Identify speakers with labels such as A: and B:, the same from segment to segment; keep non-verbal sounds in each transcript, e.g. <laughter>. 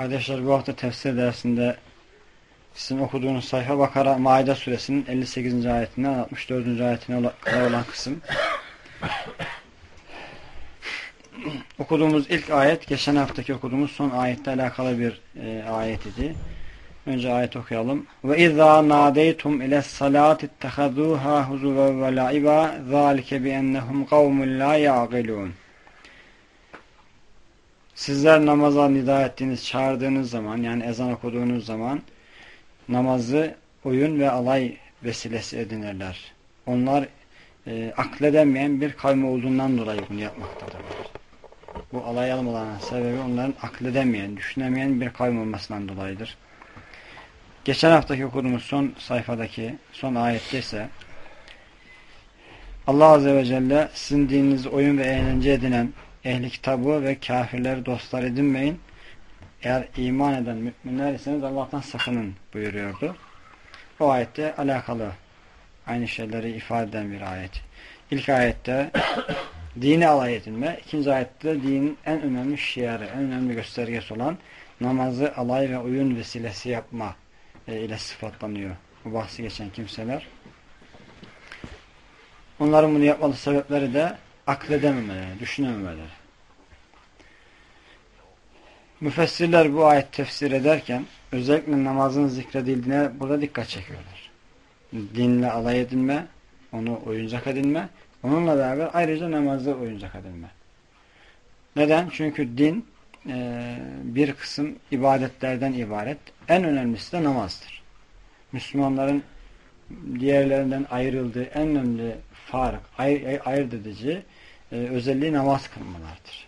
A: Kardeşler bu hafta tefsir dersinde sizin okuduğunuz sayfa Bakara Maide suresinin 58. ayetinden 64. ayetine kadar olan kısım. okuduğumuz ilk ayet geçen haftaki okuduğumuz son ayette alakalı bir e, ayet idi. Önce ayet okuyalım. Ve izâ nâdeytum ile salâti ittehazûhâ huzuven ve laiba zâlike biennehum kavmun lâ ya'gilûn. Sizler namaza nida ettiğiniz, çağırdığınız zaman yani ezan okuduğunuz zaman namazı oyun ve alay vesilesi edinirler. Onlar e, akledemeyen bir kavmi olduğundan dolayı bunu yapmaktadırlar. Bu alay almalarının sebebi onların akledemeyen, düşünemeyen bir kavim olmasından dolayıdır. Geçen haftaki okuduğumuz son sayfadaki son ayette ise Allah Azze ve Celle sizin dininizi oyun ve eğlence edinen ehli kitabı ve kafirleri dostlar edinmeyin. Eğer iman eden müminler iseniz Allah'tan sakının buyuruyordu. O ayette alakalı aynı şeyleri ifade eden bir ayet. İlk ayette <coughs> dini alay edilme, ikinci ayette dinin en önemli şiarı, en önemli göstergesi olan namazı alay ve oyun vesilesi yapma e, ile sıfatlanıyor. Bu bahsi geçen kimseler. Onların bunu yapmalı sebepleri de akledememeleri, düşünememeleri. Müfessirler bu ayet tefsir ederken özellikle namazın zikredildiğine burada dikkat çekiyorlar. Dinle alay edilme, onu oyuncak edinme, onunla beraber ayrıca namazı oyuncak edinme. Neden? Çünkü din e, bir kısım ibadetlerden ibaret. En önemlisi de namazdır. Müslümanların diğerlerinden ayrıldığı en önemli fark, ayırt ayır edici e, özelliği namaz kılmalardır.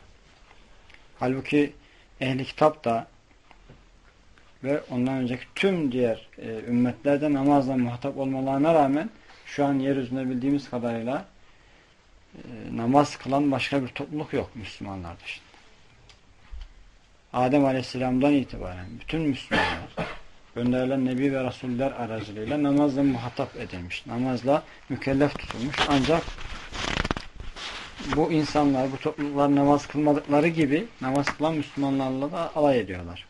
A: Halbuki ehli kitap da ve ondan önceki tüm diğer e, ümmetlerde namazla muhatap olmalarına rağmen şu an yeryüzünde bildiğimiz kadarıyla e, namaz kılan başka bir topluluk yok Müslümanlar dışında. Adem Aleyhisselam'dan itibaren bütün Müslümanlar gönderilen Nebi ve Rasuller aracılığıyla namazla muhatap edilmiş. Namazla mükellef tutulmuş. Ancak bu insanlar, bu topluluklar namaz kılmadıkları gibi namaz kılan Müslümanlarla da alay ediyorlar.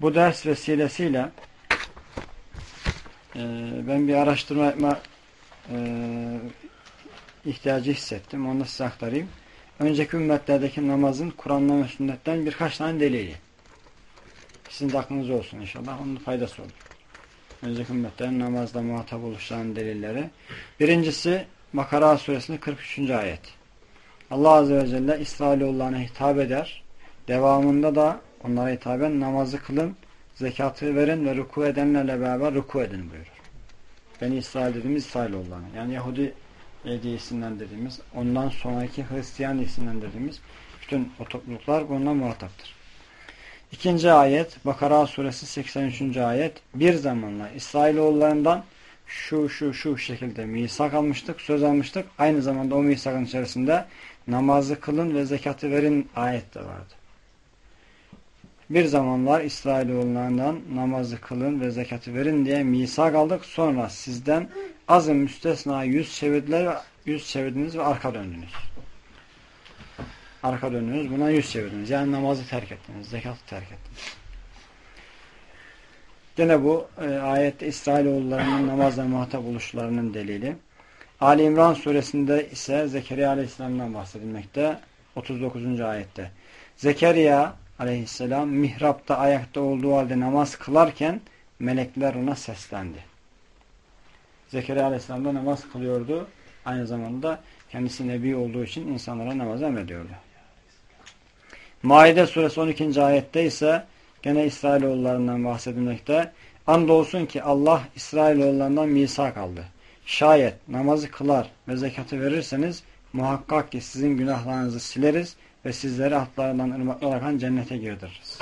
A: Bu ders vesilesiyle e, ben bir araştırma yapma e, ihtiyacı hissettim. Onu size aktarayım. Önceki ümmetlerdeki namazın Kur'an'dan ve sünnetten birkaç tane delili. Sizin de aklınız olsun inşallah. Onun faydası olur. Önceki ümmetlerin namazda muhatap oluşlarının delilleri. Birincisi Makara suresinin 43. ayet. Allah Azze ve Celle İsrailoğullarına hitap eder. Devamında da onlara hitaben namazı kılın, zekatı verin ve ruku edenlerle beraber ruku edin buyurur. Beni İsrail dediğimiz İsrailoğullarına. Yani Yahudi diye dediğimiz, ondan sonraki Hristiyan isimden dediğimiz bütün o topluluklar bununla muhataptır. İkinci ayet, Bakara suresi 83. ayet, bir zamanla İsrailoğullarından şu şu şu şekilde misak almıştık, söz almıştık. Aynı zamanda o misakın içerisinde namazı kılın ve zekatı verin ayet de vardı. Bir zamanlar İsrailoğullarından namazı kılın ve zekatı verin diye misak aldık. Sonra sizden azın müstesna yüz çevirdiler, yüz çevirdiniz ve arka döndünüz. Arka döndünüz, buna yüz çevirdiniz. Yani namazı terk ettiniz, zekatı terk ettiniz. Gene bu e, ayette İsrailoğullarının namazla muhatap oluşlarının delili. Ali İmran suresinde ise Zekeriya aleyhisselamdan bahsedilmekte. 39. ayette. Zekeriya aleyhisselam mihrapta ayakta olduğu halde namaz kılarken melekler ona seslendi. Zekeriya aleyhisselam da namaz kılıyordu. Aynı zamanda kendisi nebi olduğu için insanlara namaz emrediyordu. Maide suresi 12. ayette ise gene İsrailoğullarından bahsedilmekte. Andolsun ki Allah İsrailoğullarından misak aldı. Şayet namazı kılar ve zekatı verirseniz muhakkak ki sizin günahlarınızı sileriz ve sizleri hatlarından ırmaklar akan cennete girdiririz.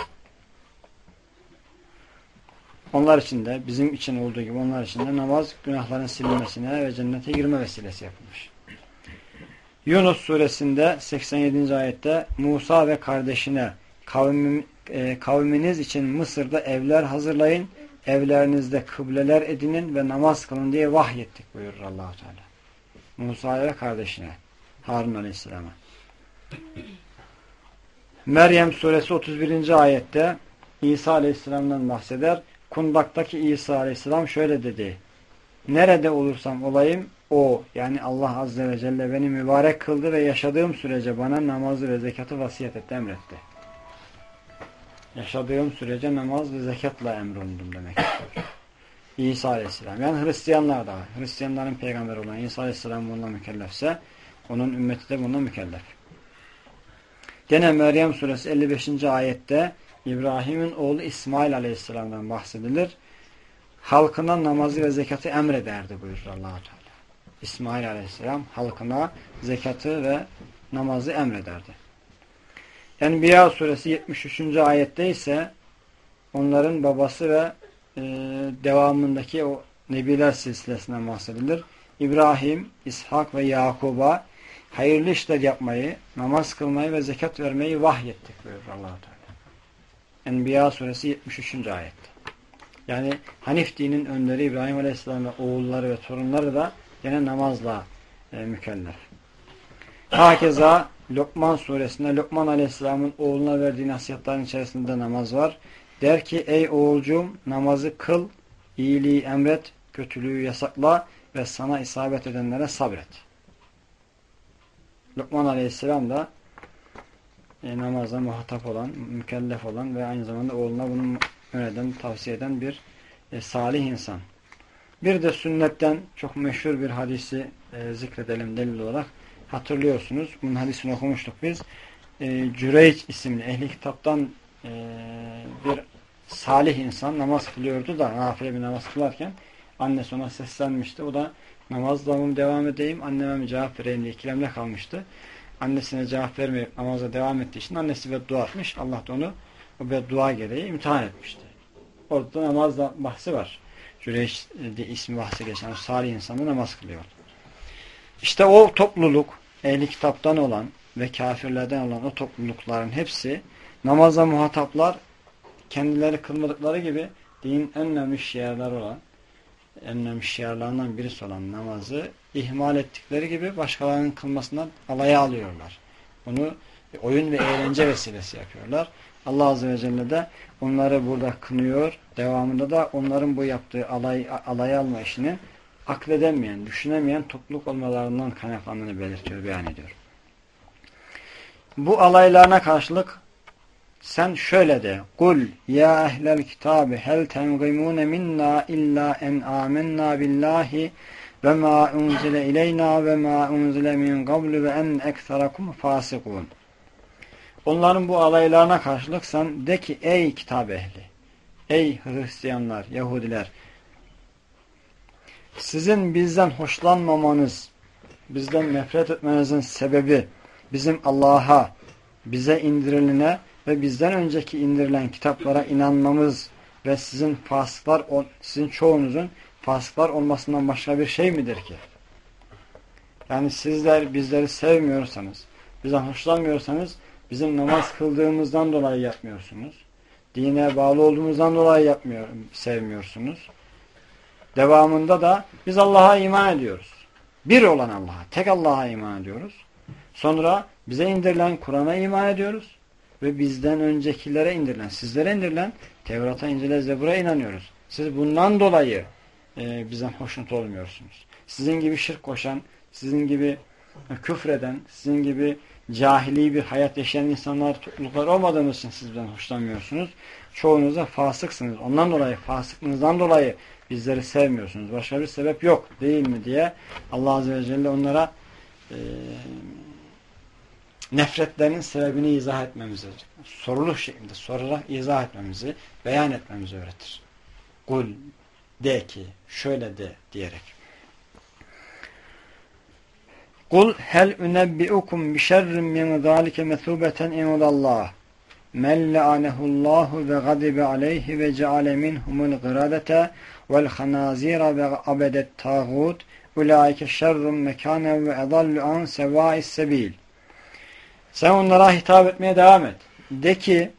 A: Onlar için de bizim için olduğu gibi onlar için de namaz günahların silinmesine ve cennete girme vesilesi yapılmış. Yunus suresinde 87. ayette Musa ve kardeşine kavmim, e, kavminiz için Mısır'da evler hazırlayın, evlerinizde kıbleler edinin ve namaz kılın diye vahyettik buyurur allah Teala. Musa ve kardeşine Harun Aleyhisselam'a. Meryem suresi 31. ayette İsa aleyhisselamdan bahseder. Kundaktaki İsa aleyhisselam şöyle dedi. Nerede olursam olayım o yani Allah azze ve celle beni mübarek kıldı ve yaşadığım sürece bana namazı ve zekatı vasiyet etti emretti. Yaşadığım sürece namaz ve zekatla emrolundum demek. İsa aleyhisselam. Yani Hristiyanlar da. Hristiyanların peygamberi olan İsa aleyhisselam bununla mükellefse onun ümmeti de bununla mükellef. Gene Meryem suresi 55. ayette İbrahim'in oğlu İsmail aleyhisselamdan bahsedilir. Halkına namazı ve zekatı emrederdi buyurur allah Teala. İsmail aleyhisselam halkına zekatı ve namazı emrederdi. Enbiya suresi 73. ayette ise onların babası ve e, devamındaki o nebiler silsilesinden bahsedilir. İbrahim, İshak ve Yakub'a hayırlı işler yapmayı, namaz kılmayı ve zekat vermeyi vahyettik buyurur allah Teala. Enbiya suresi 73. ayet. Yani Hanif dinin önderi İbrahim Aleyhisselam ve oğulları ve torunları da yine namazla e, mükellef. Hakeza Lokman suresinde Lokman Aleyhisselam'ın oğluna verdiği nasihatlerin içerisinde namaz var. Der ki ey oğulcum namazı kıl, iyiliği emret, kötülüğü yasakla ve sana isabet edenlere sabret. Lokman Aleyhisselam da e, namazla muhatap olan, mükellef olan ve aynı zamanda oğluna bunu öneden, tavsiye eden bir e, salih insan. Bir de sünnetten çok meşhur bir hadisi e, zikredelim delil olarak. Hatırlıyorsunuz. Bunun hadisini okumuştuk biz. E, Cüreyç isimli ehli kitaptan e, bir salih insan namaz kılıyordu da nafile bir namaz kılarken annesi ona seslenmişti. O da namazla mı devam edeyim anneme mi cevap vereyim diye ikilemde kalmıştı. Annesine cevap vermeyip namaza devam ettiği için annesi beddua etmiş. Allah da onu o beddua gereği imtihan etmişti. Orada namazla bahsi var. Cüreyş diye ismi bahsi geçen o salih insanı namaz kılıyor. İşte o topluluk ehli kitaptan olan ve kafirlerden olan o toplulukların hepsi namaza muhataplar kendileri kılmadıkları gibi dinin en önemli şiarlar olan en önemli şiarlarından birisi olan namazı ihmal ettikleri gibi başkalarının kılmasından alaya alıyorlar. Bunu oyun ve eğlence vesilesi yapıyorlar. Allah Azze ve Celle de onları burada kınıyor. Devamında da onların bu yaptığı alay, alay alma işini akledemeyen, düşünemeyen topluluk olmalarından kaynaklandığını belirtiyor, beyan ediyor. Bu alaylarına karşılık sen şöyle de kul ya ehlel kitabi hel tengimune minna illa en amennâ billahi ve ma unzile ileyna ve ma unzile min qablu ve en ekserakum fasikun. Onların bu alaylarına karşılık sen de ki ey kitap ehli, ey Hristiyanlar, Yahudiler, sizin bizden hoşlanmamanız, bizden nefret etmenizin sebebi bizim Allah'a, bize indirilene ve bizden önceki indirilen kitaplara inanmamız ve sizin fasıklar, sizin çoğunuzun fasıklar olmasından başka bir şey midir ki? Yani sizler bizleri sevmiyorsanız, bizden hoşlanmıyorsanız bizim namaz kıldığımızdan dolayı yapmıyorsunuz. Dine bağlı olduğumuzdan dolayı yapmıyor, sevmiyorsunuz. Devamında da biz Allah'a iman ediyoruz. Bir olan Allah'a, tek Allah'a iman ediyoruz. Sonra bize indirilen Kur'an'a iman ediyoruz. Ve bizden öncekilere indirilen, sizlere indirilen Tevrat'a, İncil'e, Zebur'a inanıyoruz. Siz bundan dolayı e, bizden hoşnut olmuyorsunuz. Sizin gibi şirk koşan, sizin gibi küfreden, sizin gibi cahili bir hayat yaşayan insanlar, topluluklar olmadığınız için siz bizden hoşlanmıyorsunuz. Çoğunuz da fasıksınız. Ondan dolayı, fasıklığınızdan dolayı bizleri sevmiyorsunuz. Başka bir sebep yok değil mi diye Allah Azze ve Celle onlara e, nefretlerinin sebebini izah etmemizi, sorulu şeklinde sorarak izah etmemizi, beyan etmemizi öğretir. Kul de ki, şöyle de diyerek. Kul hel unebbiukum bi şerrin min zalike mesubeten indallah. Men la'anehullahu ve gadibe aleyhi ve ceale minhumul gıradete vel hanazira ve abedet tağut. Ulaike şerrun mekanen ve edallu an sevâis sebil. Sen onlara hitap etmeye devam et. De ki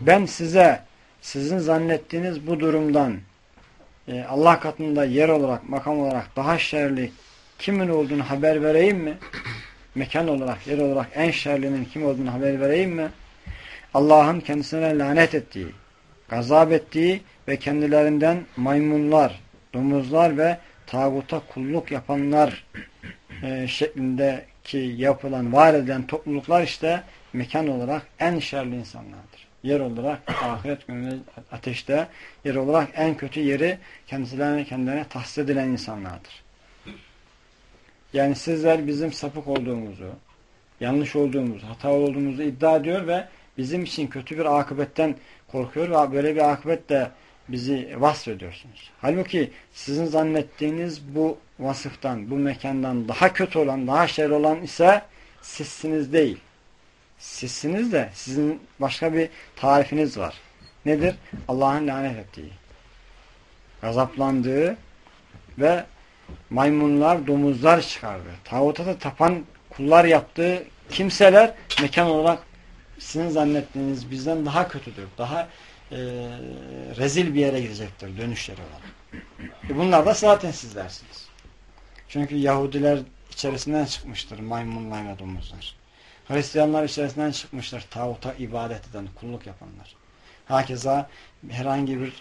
A: ben size sizin zannettiğiniz bu durumdan e, Allah katında yer olarak, makam olarak daha şerli kimin olduğunu haber vereyim mi? mekan olarak, yer olarak en şerlinin kim olduğunu haber vereyim mi? Allah'ın kendisine lanet ettiği, gazap ettiği ve kendilerinden maymunlar, domuzlar ve tağuta kulluk yapanlar e, şeklindeki yapılan, var edilen topluluklar işte mekan olarak en şerli insanlardır. Yer olarak ahiret günü ateşte, yer olarak en kötü yeri kendilerine kendilerine tahsis edilen insanlardır. Yani sizler bizim sapık olduğumuzu, yanlış olduğumuzu, hata olduğumuzu iddia ediyor ve bizim için kötü bir akıbetten korkuyor ve böyle bir akıbetle bizi vasfediyorsunuz. Halbuki sizin zannettiğiniz bu vasıftan, bu mekandan daha kötü olan, daha şer olan ise sizsiniz değil. Sizsiniz de sizin başka bir tarifiniz var. Nedir? Allah'ın lanet ettiği, gazaplandığı ve maymunlar, domuzlar çıkardı. Tağuta da tapan kullar yaptığı kimseler mekan olarak sizin zannettiğiniz bizden daha kötüdür. Daha e, rezil bir yere gidecektir dönüşleri olarak. E bunlar da zaten sizlersiniz. Çünkü Yahudiler içerisinden çıkmıştır maymunlar ve domuzlar. Hristiyanlar içerisinden çıkmıştır tağuta ibadet eden, kulluk yapanlar. Hakeza herhangi bir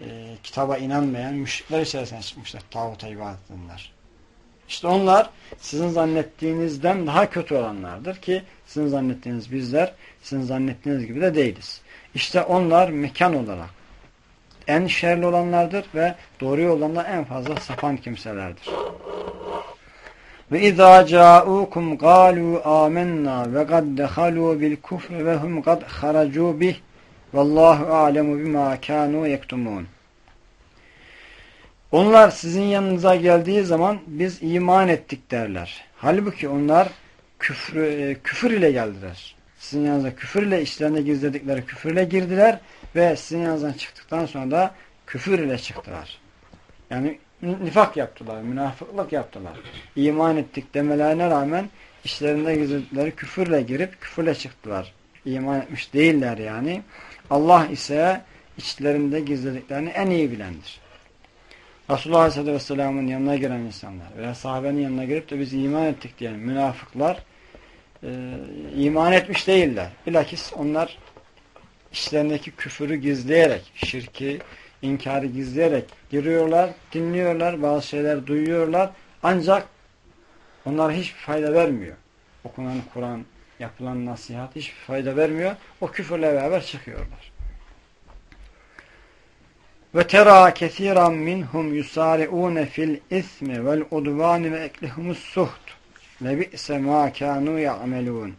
A: e, kitaba inanmayan müşrikler içerisinden çıkmışlar tağuta ibadet edenler. İşte onlar sizin zannettiğinizden daha kötü olanlardır ki sizin zannettiğiniz bizler sizin zannettiğiniz gibi de değiliz. İşte onlar mekan olarak en şerli olanlardır ve doğru yoldan en fazla sapan kimselerdir. Ve izâ câûkum gâlû âmennâ ve kad dehalû bil kufri ve hum kad haracû bih vallahu a'lemu bima kânû yektumûn. Onlar sizin yanınıza geldiği zaman biz iman ettik derler. Halbuki onlar küfür, e, küfür ile geldiler. Sizin yanınıza küfür ile işlerinde gizledikleri küfürle girdiler ve sizin yanınızdan çıktıktan sonra da küfür ile çıktılar. Yani nifak yaptılar, münafıklık yaptılar. İman ettik demelerine rağmen işlerinde gizledikleri küfürle girip küfürle çıktılar. İman etmiş değiller yani. Allah ise içlerinde gizlediklerini en iyi bilendir. Resulullah Aleyhisselatü Vesselam'ın yanına giren insanlar veya sahabenin yanına girip de biz iman ettik diyen münafıklar e, iman etmiş değiller. Bilakis onlar işlerindeki küfürü gizleyerek, şirki, inkarı gizleyerek giriyorlar, dinliyorlar, bazı şeyler duyuyorlar. Ancak onlara hiçbir fayda vermiyor. Okunan Kur'an, yapılan nasihat hiçbir fayda vermiyor. O küfürle beraber çıkıyorlar. Ve tera kesiran minhum yusari'un fil ismi vel udvan ve eklihumus suht. Ve bi'se ma kanu ya'melun.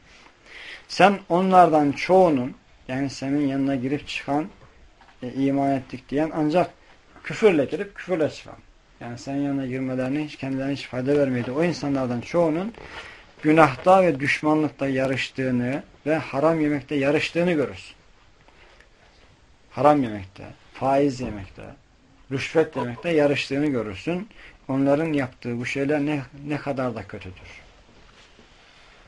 A: Sen onlardan çoğunun yani senin yanına girip çıkan e, iman ettik diyen ancak küfürle girip küfürle çıkan. Yani senin yanına girmelerine hiç kendilerine hiç fayda vermedi. O insanlardan çoğunun günahta ve düşmanlıkta yarıştığını ve haram yemekte yarıştığını görürsün. Haram yemekte, faiz yemekte, rüşvet yemekte yarıştığını görürsün. Onların yaptığı bu şeyler ne, ne kadar da kötüdür.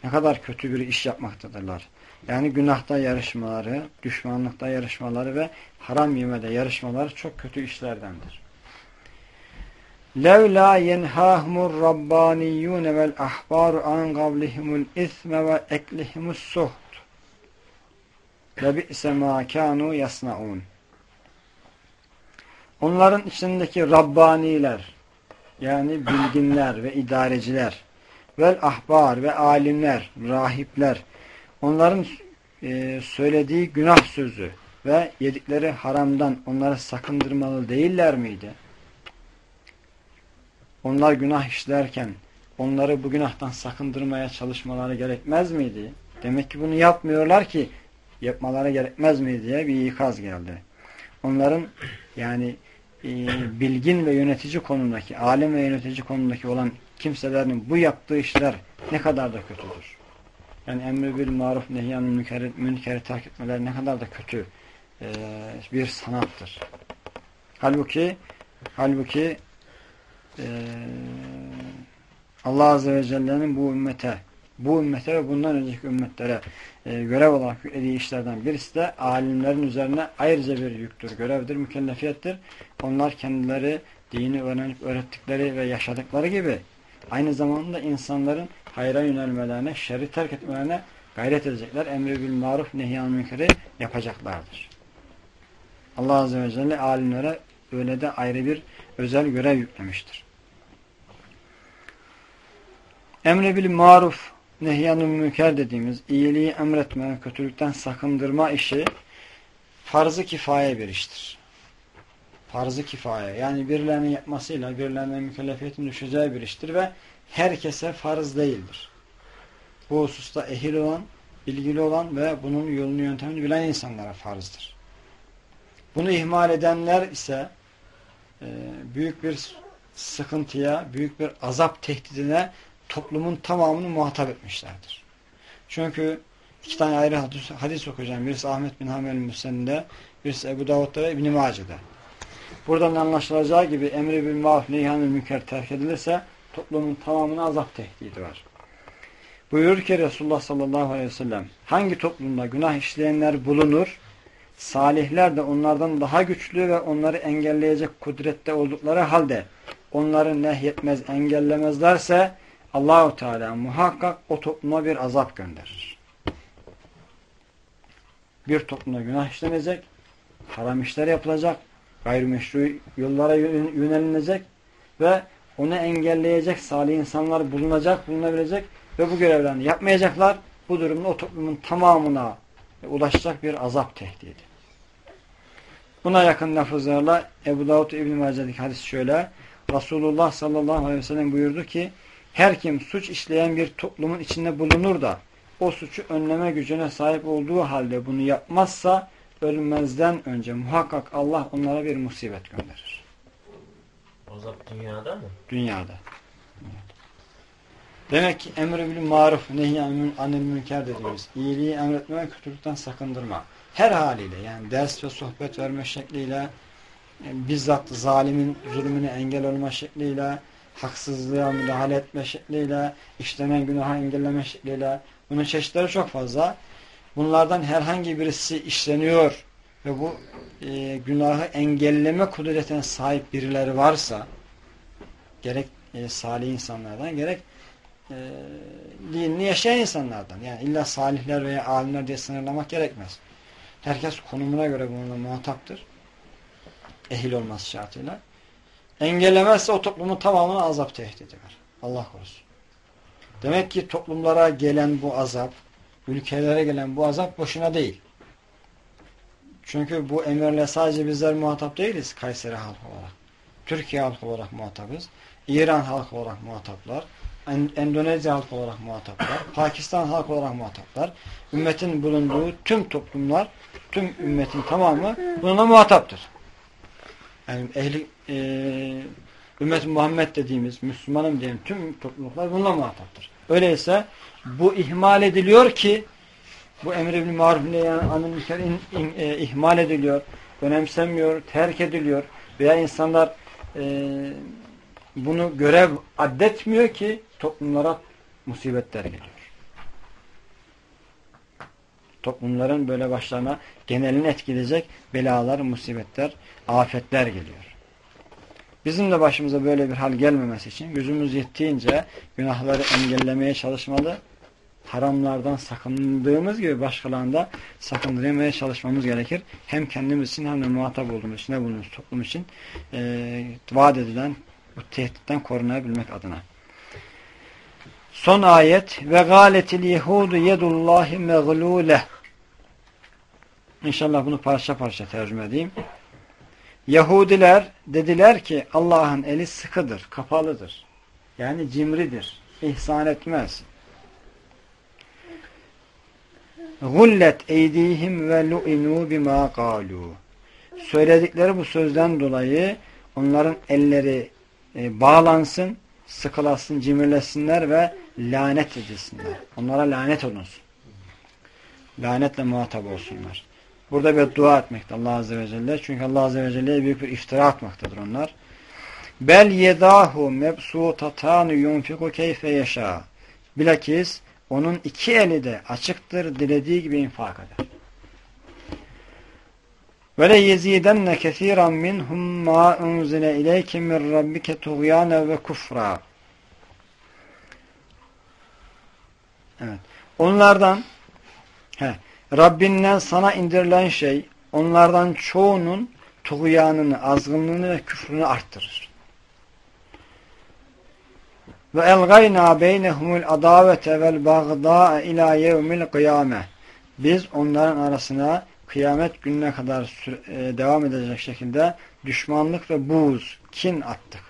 A: Ne kadar kötü bir iş yapmaktadırlar. Yani günahta yarışmaları, düşmanlıkta yarışmaları ve haram yemede yarışmaları çok kötü işlerdendir. لَوْلَا يَنْهَاهُمُ الرَّبَّانِيُّونَ وَالْأَحْبَارُ عَنْ قَوْلِهِمُ الْإِثْمَ وَاَكْلِهِمُ السُّهْتُ لَبِئْسَ مَا كَانُوا يَصْنَعُونَ Onların içindeki Rabbaniler, yani bilginler ve idareciler, vel ahbar ve alimler, rahipler, onların e, söylediği günah sözü ve yedikleri haramdan onları sakındırmalı değiller miydi? Onlar günah işlerken onları bu günahtan sakındırmaya çalışmaları gerekmez miydi? Demek ki bunu yapmıyorlar ki yapmaları gerekmez mi diye bir ikaz geldi. Onların yani e, bilgin ve yönetici konumdaki, alim ve yönetici konumdaki olan kimselerin bu yaptığı işler ne kadar da kötüdür. Yani emri bil maruf nehyan münkeri, münkeri terk etmeler ne kadar da kötü e, bir sanattır. Halbuki halbuki e, Allah Azze ve Celle'nin bu ümmete bu ümmete ve bundan önceki ümmetlere e, görev olarak yüklediği işlerden birisi de alimlerin üzerine ayrıca bir yüktür, görevdir, mükellefiyettir. Onlar kendileri dini öğrenip öğrettikleri ve yaşadıkları gibi aynı zamanda insanların hayra yönelmelerine, şerri terk etmelerine gayret edecekler. Emri bil maruf, nehyan münkeri yapacaklardır. Allah Azze ve Celle alimlere öyle de ayrı bir özel görev yüklemiştir. Emri bil maruf, nehyan münker dediğimiz iyiliği emretme, kötülükten sakındırma işi farz-ı kifaye bir iştir. Farz-ı kifaye. Yani birilerinin yapmasıyla birilerinin mükellefiyetin düşeceği bir iştir ve herkese farz değildir. Bu hususta ehil olan, bilgili olan ve bunun yolunu yöntemini bilen insanlara farzdır. Bunu ihmal edenler ise e, büyük bir sıkıntıya, büyük bir azap tehdidine toplumun tamamını muhatap etmişlerdir. Çünkü iki tane ayrı hadis, hadis okuyacağım. Birisi Ahmet bin Hamel Müssen'de, birisi Ebu Davud'da ve İbn-i Mace'de. Buradan anlaşılacağı gibi emri bil maruf neyhanül münker terk edilirse toplumun tamamına azap tehdidi var. Buyurur ki Resulullah sallallahu aleyhi ve sellem hangi toplumda günah işleyenler bulunur salihler de onlardan daha güçlü ve onları engelleyecek kudrette oldukları halde onları nehyetmez engellemezlerse Allahu Teala muhakkak o topluma bir azap gönderir. Bir toplumda günah işlenecek, haram işler yapılacak, gayrimeşru yollara yönelilecek ve onu engelleyecek salih insanlar bulunacak, bulunabilecek ve bu görevlerini yapmayacaklar. Bu durumda o toplumun tamamına ulaşacak bir azap tehdidi. Buna yakın lafızlarla Ebu Davud İbn-i hadis şöyle. Resulullah sallallahu aleyhi ve sellem buyurdu ki her kim suç işleyen bir toplumun içinde bulunur da o suçu önleme gücüne sahip olduğu halde bunu yapmazsa ölmezden önce muhakkak Allah onlara bir musibet gönderir.
B: Azap dünyada mı?
A: Dünyada. Demek ki emri bil maruf nehyanün anil münker dediğimiz iyiliği emretme ve kötülükten sakındırma. Her haliyle yani ders ve sohbet verme şekliyle e, bizzat zalimin zulmüne engel olma şekliyle haksızlığa müdahale etme şekliyle işlenen günahı engelleme şekliyle bunun çeşitleri çok fazla. Bunlardan herhangi birisi işleniyor ve bu e, günahı engelleme kudretine sahip birileri varsa gerek e, salih insanlardan gerek e, dinini yaşayan insanlardan yani illa salihler veya alimler diye sınırlamak gerekmez. Herkes konumuna göre bununla muhataptır. Ehil olması şartıyla. Engellemezse o toplumun tamamına azap tehdidi var. Allah korusun. Demek ki toplumlara gelen bu azap, ülkelere gelen bu azap boşuna değil. Çünkü bu emirle sadece bizler muhatap değiliz Kayseri halkı olarak. Türkiye halkı olarak muhatabız. İran halkı olarak muhataplar. Endonezya halkı olarak muhataplar. Pakistan halkı olarak muhataplar. Ümmetin bulunduğu tüm toplumlar, tüm ümmetin tamamı bununla muhataptır. Yani ehli e, ümmet Muhammed dediğimiz, Müslümanım diyelim tüm topluluklar bununla muhataptır. Öyleyse bu ihmal ediliyor ki bu emri bil maruf anın mükemmel e, ihmal ediliyor, önemsenmiyor, terk ediliyor veya insanlar e, bunu görev addetmiyor ki toplumlara musibetler geliyor. Toplumların böyle başlarına genelini etkileyecek belalar, musibetler, afetler geliyor. Bizim de başımıza böyle bir hal gelmemesi için gücümüz yettiğince günahları engellemeye çalışmalı, haramlardan sakındığımız gibi başkalarında sakındırmaya çalışmamız gerekir. Hem kendimiz için hem de muhatap olduğumuz için bunun toplum için e, vaat edilen bu tehditten korunabilmek adına. Son ayet ve galetil yehudu yedullahi meglule İnşallah bunu parça parça tercüme edeyim. Yahudiler dediler ki Allah'ın eli sıkıdır, kapalıdır. Yani cimridir, ihsan etmez. Gullet eydihim ve lu'inu bima galu. Söyledikleri bu sözden dolayı onların elleri e, bağlansın, sıkılasın, cimirlesinler ve lanet edilsinler. Onlara lanet olunsun. Lanetle muhatap olsunlar. Burada bir dua etmekte Allah Azze ve Celle. Çünkü Allah Azze ve Celle'ye büyük bir iftira atmaktadır onlar. Bel yedahu mebsutatanu yunfiku keyfe yaşa. Bilakis onun iki eli de açıktır, dilediği gibi infak eder. Ve le yezidenne kesiran minhum ma unzile ileyke min rabbike tuğyana ve kufra. Evet. Onlardan he, Rabbinden sana indirilen şey onlardan çoğunun tuğyanını, azgınlığını ve küfrünü arttırır. Ve elgayna beynehumul adavete vel bagda ila yevmil kıyame. Biz onların arasına kıyamet gününe kadar e, devam edecek şekilde düşmanlık ve buğz, kin attık.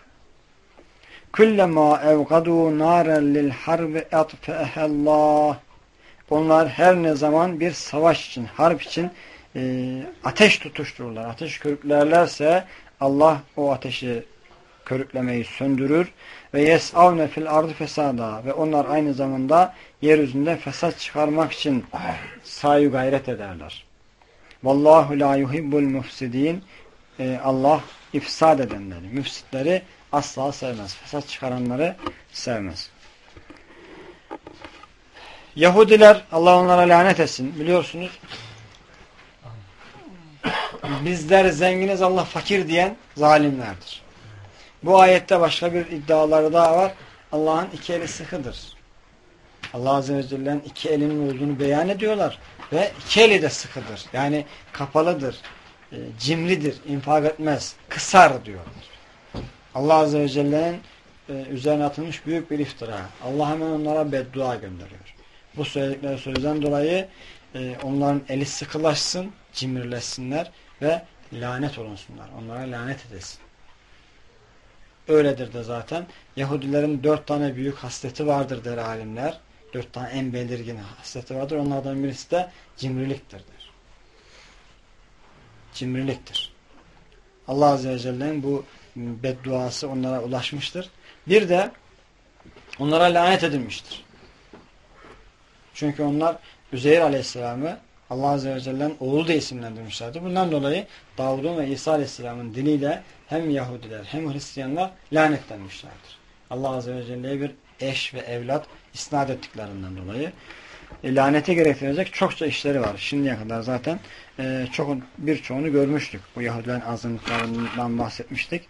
A: Kullema evgadu naren lil harbi atfehallah. Onlar her ne zaman bir savaş için, harp için e, ateş tutuştururlar. Ateş körüklerlerse Allah o ateşi körüklemeyi söndürür ve yes'avne fil ardı fesada ve onlar aynı zamanda yeryüzünde fesat çıkarmak için sayu gayret ederler. Vallahu la yuhibbul mufsidin ee, Allah ifsad edenleri, müfsitleri asla sevmez. Fesat çıkaranları sevmez. Yahudiler Allah onlara lanet etsin. Biliyorsunuz bizler zenginiz Allah fakir diyen zalimlerdir. Bu ayette başka bir iddiaları daha var. Allah'ın iki eli sıkıdır. Allah Azze ve Celle'nin iki elinin olduğunu beyan ediyorlar. Ve iki eli de sıkıdır. Yani kapalıdır, e, cimridir, infak etmez, kısar diyorlar. Allah Azze ve Celle'nin e, üzerine atılmış büyük bir iftira. Allah hemen onlara beddua gönderiyor. Bu söyledikleri sözden dolayı e, onların eli sıkılaşsın, cimrileşsinler ve lanet olunsunlar. Onlara lanet edesin. Öyledir de zaten. Yahudilerin dört tane büyük hasleti vardır der alimler. Dört tane en belirgin hasleti vardır. Onlardan birisi de cimriliktir der. Cimriliktir. Allah Azze ve Celle'nin bu bedduası onlara ulaşmıştır. Bir de onlara lanet edilmiştir. Çünkü onlar Üzeyir Aleyhisselam'ı Allah Azze ve Celle'nin oğlu da isimlendirmişlerdi. Bundan dolayı Davud'un ve İsa Aleyhisselam'ın diliyle hem Yahudiler hem Hristiyanlar lanetlenmişlerdir. Allah Azze ve Celle'ye bir eş ve evlat isnat ettiklerinden dolayı e, lanete gerektirecek çokça işleri var. Şimdiye kadar zaten e, çok birçoğunu görmüştük. Bu Yahudilerin azınlıklarından bahsetmiştik.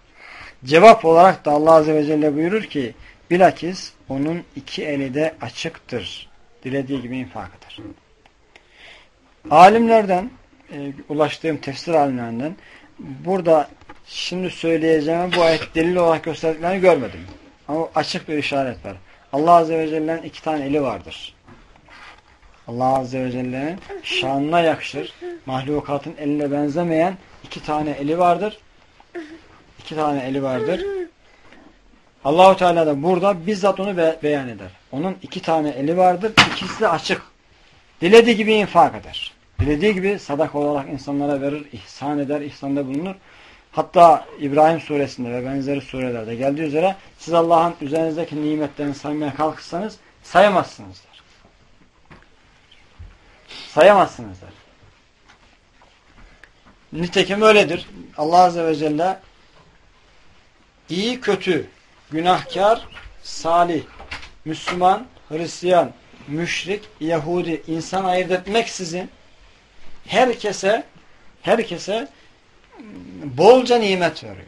A: Cevap olarak da Allah Azze ve Celle buyurur ki bilakis onun iki eli de açıktır. Dilediği gibi infak eder. Alimlerden e, ulaştığım tefsir alimlerinden burada şimdi söyleyeceğim bu ayet delil olarak gösterdiklerini görmedim. Ama açık bir işaret var. Allah Azze ve Celle'nin iki tane eli vardır. Allah Azze ve Celle'nin şanına yakışır. Mahlukatın eline benzemeyen iki tane eli vardır. İki tane eli vardır. Allahu Teala da burada bizzat onu be beyan eder. Onun iki tane eli vardır. İkisi de açık. Dilediği gibi infak eder. Dilediği gibi sadaka olarak insanlara verir, ihsan eder, ihsanda bulunur. Hatta İbrahim suresinde ve benzeri surelerde geldiği üzere siz Allah'ın üzerinizdeki nimetlerini saymaya kalkırsanız sayamazsınız der. Sayamazsınız der. Nitekim öyledir. Allah Azze ve Celle iyi kötü, günahkar, salih, Müslüman, Hristiyan, müşrik, Yahudi, insan ayırt etmeksizin herkese herkese bolca nimet veriyor.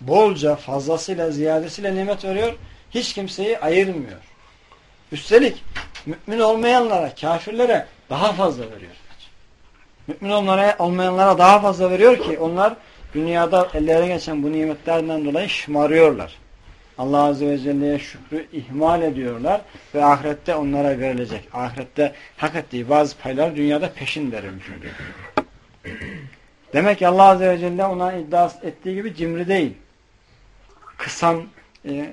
A: Bolca, fazlasıyla, ziyadesiyle nimet veriyor. Hiç kimseyi ayırmıyor. Üstelik mümin olmayanlara, kafirlere daha fazla veriyor. Mümin olmayanlara daha fazla veriyor ki onlar dünyada ellerine geçen bu nimetlerden dolayı şımarıyorlar. Allah Azze ve Celle'ye şükrü ihmal ediyorlar ve ahirette onlara verilecek. Ahirette hak ettiği bazı paylar dünyada peşin verilmiş oluyor. Demek ki Allah Azze ve Celle ona iddia ettiği gibi cimri değil. Kısan, e, e,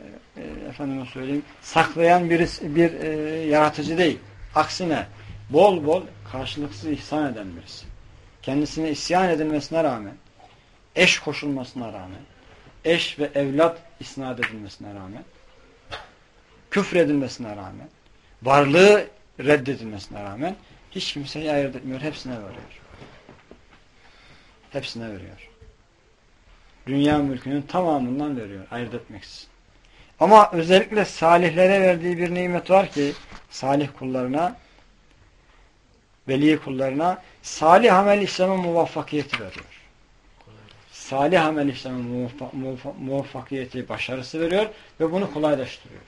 A: efendime söyleyeyim, saklayan bir, bir e, yaratıcı değil. Aksine bol bol karşılıksız ihsan eden birisi. Kendisine isyan edilmesine rağmen, eş koşulmasına rağmen, eş ve evlat isnat edilmesine rağmen, küfredilmesine rağmen, varlığı reddedilmesine rağmen hiç kimseyi ayırt etmiyor. Hepsine veriyor. Hepsine veriyor. Dünya mülkünün tamamından veriyor. Ayırt etmeksiz. Ama özellikle salihlere verdiği bir nimet var ki salih kullarına veli kullarına salih amel işleme muvaffakiyeti veriyor salih amel işlemi muvaffakiyeti, başarısı veriyor ve bunu kolaylaştırıyor.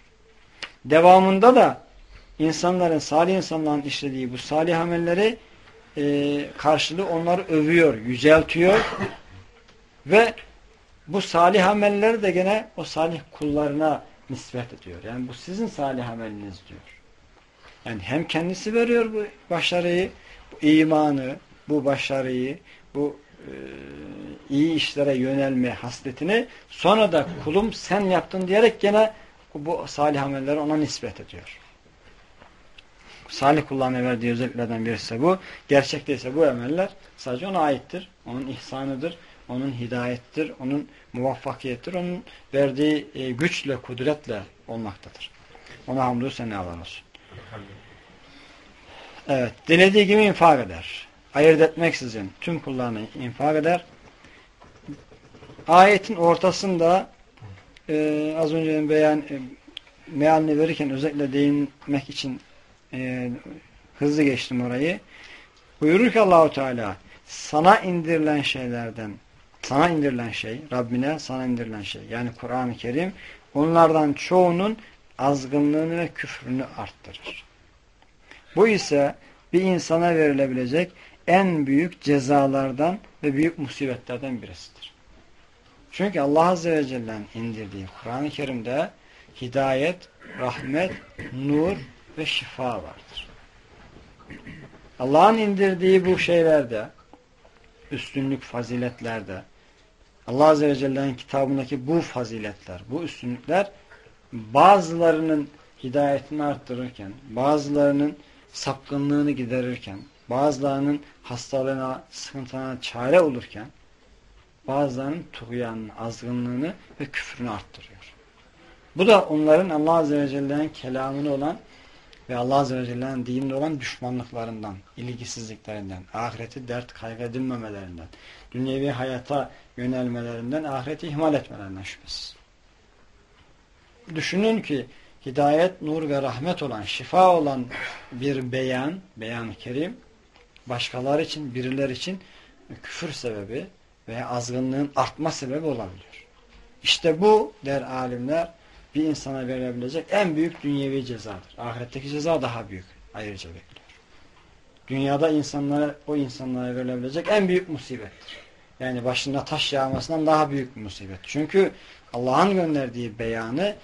A: Devamında da insanların, salih insanların işlediği bu salih amelleri e, karşılığı onları övüyor, yüceltiyor ve bu salih amelleri de gene o salih kullarına nispet ediyor. Yani bu sizin salih ameliniz diyor. Yani hem kendisi veriyor bu başarıyı, bu imanı, bu başarıyı, bu iyi işlere yönelme hasletini sonra da kulum sen yaptın diyerek gene bu salih amelleri ona nispet ediyor. Salih kullarına verdiği özelliklerden birisi bu. Gerçekteyse bu emeller sadece ona aittir. Onun ihsanıdır. Onun hidayettir. Onun muvaffakiyettir. Onun verdiği e, güçle, kudretle olmaktadır. Ona hamdü senalar olsun. Evet. Dilediği gibi infak eder. Ayırt etmeksizin tüm kullarını infak eder. Ayetin ortasında e, az önce beyan e, mealini verirken özellikle değinmek için e, hızlı geçtim orayı. Buyurur ki Allahu Teala sana indirilen şeylerden sana indirilen şey, Rabbine sana indirilen şey yani Kur'an-ı Kerim onlardan çoğunun azgınlığını ve küfrünü arttırır. Bu ise bir insana verilebilecek en büyük cezalardan ve büyük musibetlerden birisidir. Çünkü Allah Azze ve Celle'nin indirdiği Kur'an-ı Kerim'de hidayet, rahmet, nur ve şifa vardır. Allah'ın indirdiği bu şeylerde, üstünlük faziletlerde, Allah Azze ve Celle'nin kitabındaki bu faziletler, bu üstünlükler bazılarının hidayetini arttırırken, bazılarının sapkınlığını giderirken, bazılarının hastalığına, sıkıntına çare olurken, bazılarının tuğyanını, azgınlığını ve küfrünü arttırıyor. Bu da onların Allah Azze ve Celle'nin kelamını olan ve Allah Azze ve Celle'nin dininde olan düşmanlıklarından, ilgisizliklerinden, ahireti dert kaygı edilmemelerinden, dünyevi hayata yönelmelerinden, ahireti ihmal etmelerinden şüphesiz. Düşünün ki hidayet, nur ve rahmet olan, şifa olan bir beyan, beyan-ı kerim, başkaları için, birileri için küfür sebebi veya azgınlığın artma sebebi olabiliyor. İşte bu der alimler bir insana verilebilecek en büyük dünyevi cezadır. Ahiretteki ceza daha büyük. Ayrıca bekliyor. Dünyada insanlara, o insanlara verilebilecek en büyük musibettir. Yani başında taş yağmasından daha büyük bir musibet. Çünkü Allah'ın gönderdiği beyanı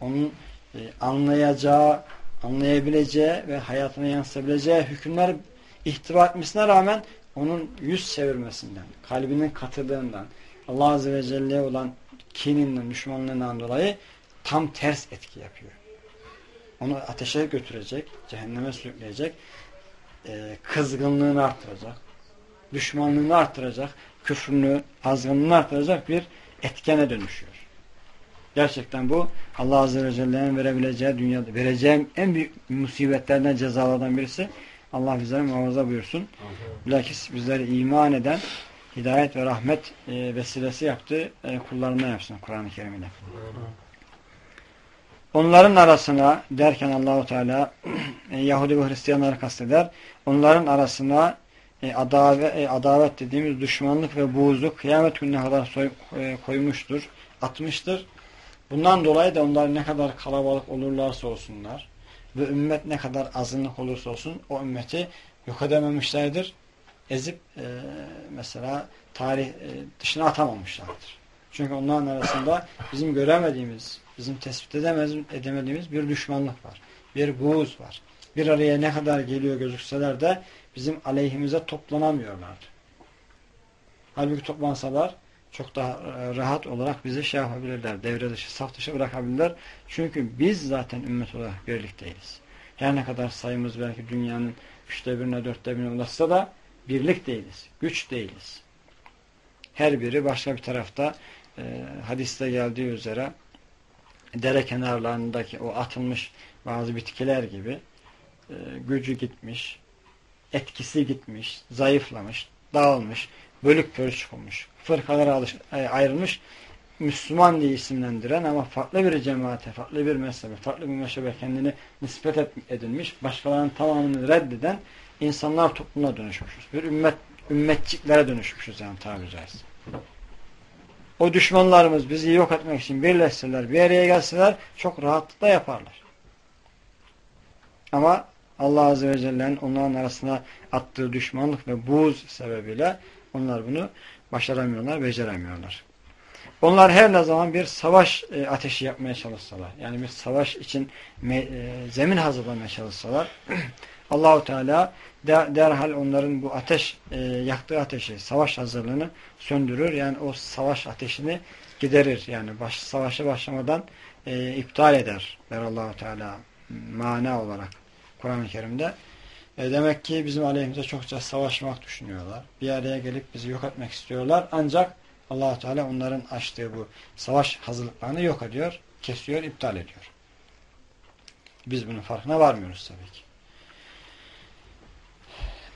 A: onun e, anlayacağı, anlayabileceği ve hayatına yansıtabileceği hükümler ihtiva etmesine rağmen onun yüz çevirmesinden, kalbinin katılığından, Allah Azze ve Celle'ye olan kininden, düşmanlığından dolayı tam ters etki yapıyor. Onu ateşe götürecek, cehenneme sürükleyecek, e, kızgınlığını arttıracak, düşmanlığını arttıracak, küfrünü, azgınlığını arttıracak bir etkene dönüşüyor. Gerçekten bu Allah Azze ve Celle'nin verebileceği dünyada vereceğim en büyük musibetlerden cezalardan birisi. Allah bizleri muhafaza buyursun. Bilakis bizleri iman eden hidayet ve rahmet e, vesilesi yaptı. E, kullarına yapsın Kur'an-ı Kerim'de. Onların arasına derken Allahu Teala <clears throat> e, Yahudi ve Hristiyanları kasteder. Onların arasına e, adavet, e, adavet dediğimiz düşmanlık ve buğuzluk kıyamet gününe kadar soy, e, koymuştur, atmıştır. Bundan dolayı da onlar ne kadar kalabalık olurlarsa olsunlar ve ümmet ne kadar azınlık olursa olsun o ümmeti yok edememişlerdir. Ezip e, mesela tarih e, dışına atamamışlardır. Çünkü onların arasında bizim göremediğimiz, bizim tespit edemez, edemediğimiz bir düşmanlık var. Bir buğuz var. Bir araya ne kadar geliyor gözükseler de bizim aleyhimize toplanamıyorlar. Halbuki toplansalar çok daha e, rahat olarak bizi şey yapabilirler. Devre dışı, saf dışı bırakabilirler. Çünkü biz zaten ümmet olarak birlikteyiz. Her ne kadar sayımız belki dünyanın üçte birine, dörtte birine ulaşsa da birlik değiliz. Güç değiliz. Her biri başka bir tarafta e, hadiste geldiği üzere dere kenarlarındaki o atılmış bazı bitkiler gibi e, gücü gitmiş, etkisi gitmiş, zayıflamış, dağılmış, bölük pörçük olmuş, fırkalara e, ayrılmış, Müslüman diye isimlendiren ama farklı bir cemaate, farklı bir mezhebe, farklı bir meşrebe kendini nispet edilmiş, başkalarının tamamını reddeden insanlar toplumuna dönüşmüşüz. Bir ümmet, ümmetçiklere dönüşmüşüz yani tabiri caizse. O düşmanlarımız bizi yok etmek için birleşseler, bir araya gelseler çok rahatlıkla yaparlar. Ama Allah Azze ve Celle'nin onların arasına attığı düşmanlık ve buğz sebebiyle onlar bunu başaramıyorlar, beceremiyorlar. Onlar her ne zaman bir savaş e, ateşi yapmaya çalışsalar, yani bir savaş için e, zemin hazırlamaya çalışsalar, <clears throat> Allahu Teala de, derhal onların bu ateş, e, yaktığı ateşi, savaş hazırlığını söndürür. Yani o savaş ateşini giderir. Yani baş, savaşa başlamadan iptal eder der Allahu Teala mana olarak Kur'an-ı Kerim'de. E, demek ki bizim aleyhimize çokça savaşmak düşünüyorlar. Bir araya gelip bizi yok etmek istiyorlar. Ancak allah Teala onların açtığı bu savaş hazırlıklarını yok ediyor, kesiyor, iptal ediyor. Biz bunun farkına varmıyoruz tabii ki.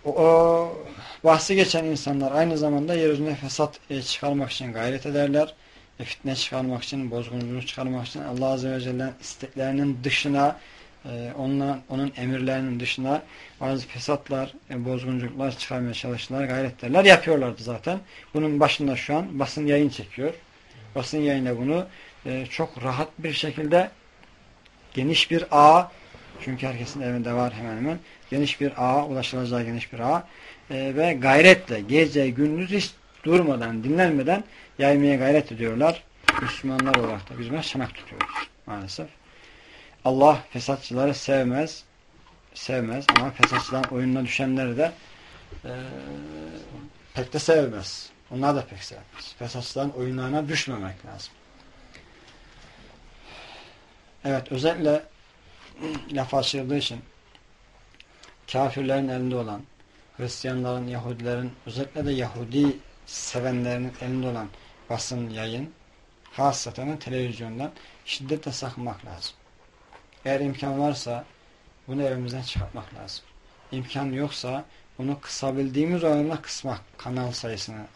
A: O, o bahsi geçen insanlar aynı zamanda yeryüzünde fesat e, çıkarmak için gayret ederler. E, fitne çıkarmak için, bozgunculuk çıkarmak için Allah Azze ve Celle'nin isteklerinin dışına e, onunla, onun emirlerinin dışına bazı fesatlar, e, bozgunculuklar çıkarmaya çalıştılar, gayretlerler yapıyorlardı zaten. Bunun başında şu an basın yayın çekiyor. Basın yayında bunu e, çok rahat bir şekilde geniş bir ağ çünkü herkesin evinde var hemen hemen geniş bir ağ, ulaşılacağı geniş bir ağ e, ve gayretle gece gündüz hiç durmadan, dinlenmeden yaymaya gayret ediyorlar. Müslümanlar olarak da biz buna şanak tutuyoruz maalesef. Allah fesatçıları sevmez. Sevmez ama fesatçıların oyununa düşenleri de e, pek de sevmez. Onlar da pek sevmez. Fesatçıların oyunlarına düşmemek lazım. Evet özellikle <clears throat> laf açıldığı için kafirlerin elinde olan Hristiyanların, Yahudilerin özellikle de Yahudi sevenlerinin elinde olan basın yayın hasreten televizyondan şiddetle sakınmak lazım. Eğer imkan varsa bunu evimizden çıkartmak lazım. İmkan yoksa bunu kısabildiğimiz oranla kısmak, kanal sayısını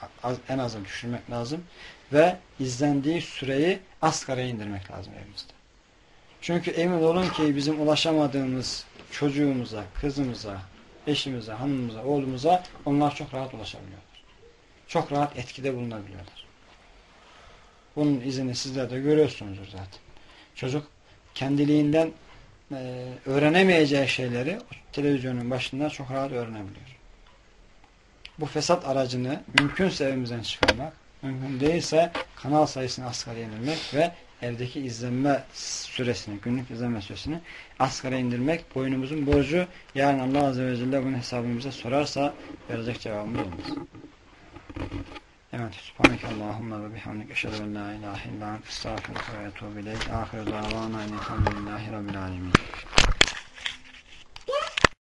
A: en aza düşürmek lazım ve izlendiği süreyi asgara indirmek lazım evimizde. Çünkü emin olun ki bizim ulaşamadığımız çocuğumuza, kızımıza, eşimize, hanımımıza, oğlumuza onlar çok rahat ulaşabiliyorlar. Çok rahat etkide bulunabiliyorlar. Bunun izini sizler de görüyorsunuzdur zaten. Çocuk kendiliğinden e, öğrenemeyeceği şeyleri televizyonun başında çok rahat öğrenebiliyor. Bu fesat aracını mümkünse evimizden çıkarmak, mümkün değilse kanal sayısını asgari indirmek ve evdeki izlenme süresini, günlük izlenme süresini asgari indirmek boynumuzun borcu. Yani Allah Azze ve Celle bunu hesabımıza sorarsa verecek cevabımız olmaz. Evet. Subhaneke Allahumma ve bihamdik. Eşhedü en la ilahe illa estağfiruke ve etûbü ileyk. Ahiru davana elhamdülillahi rabbil alemin.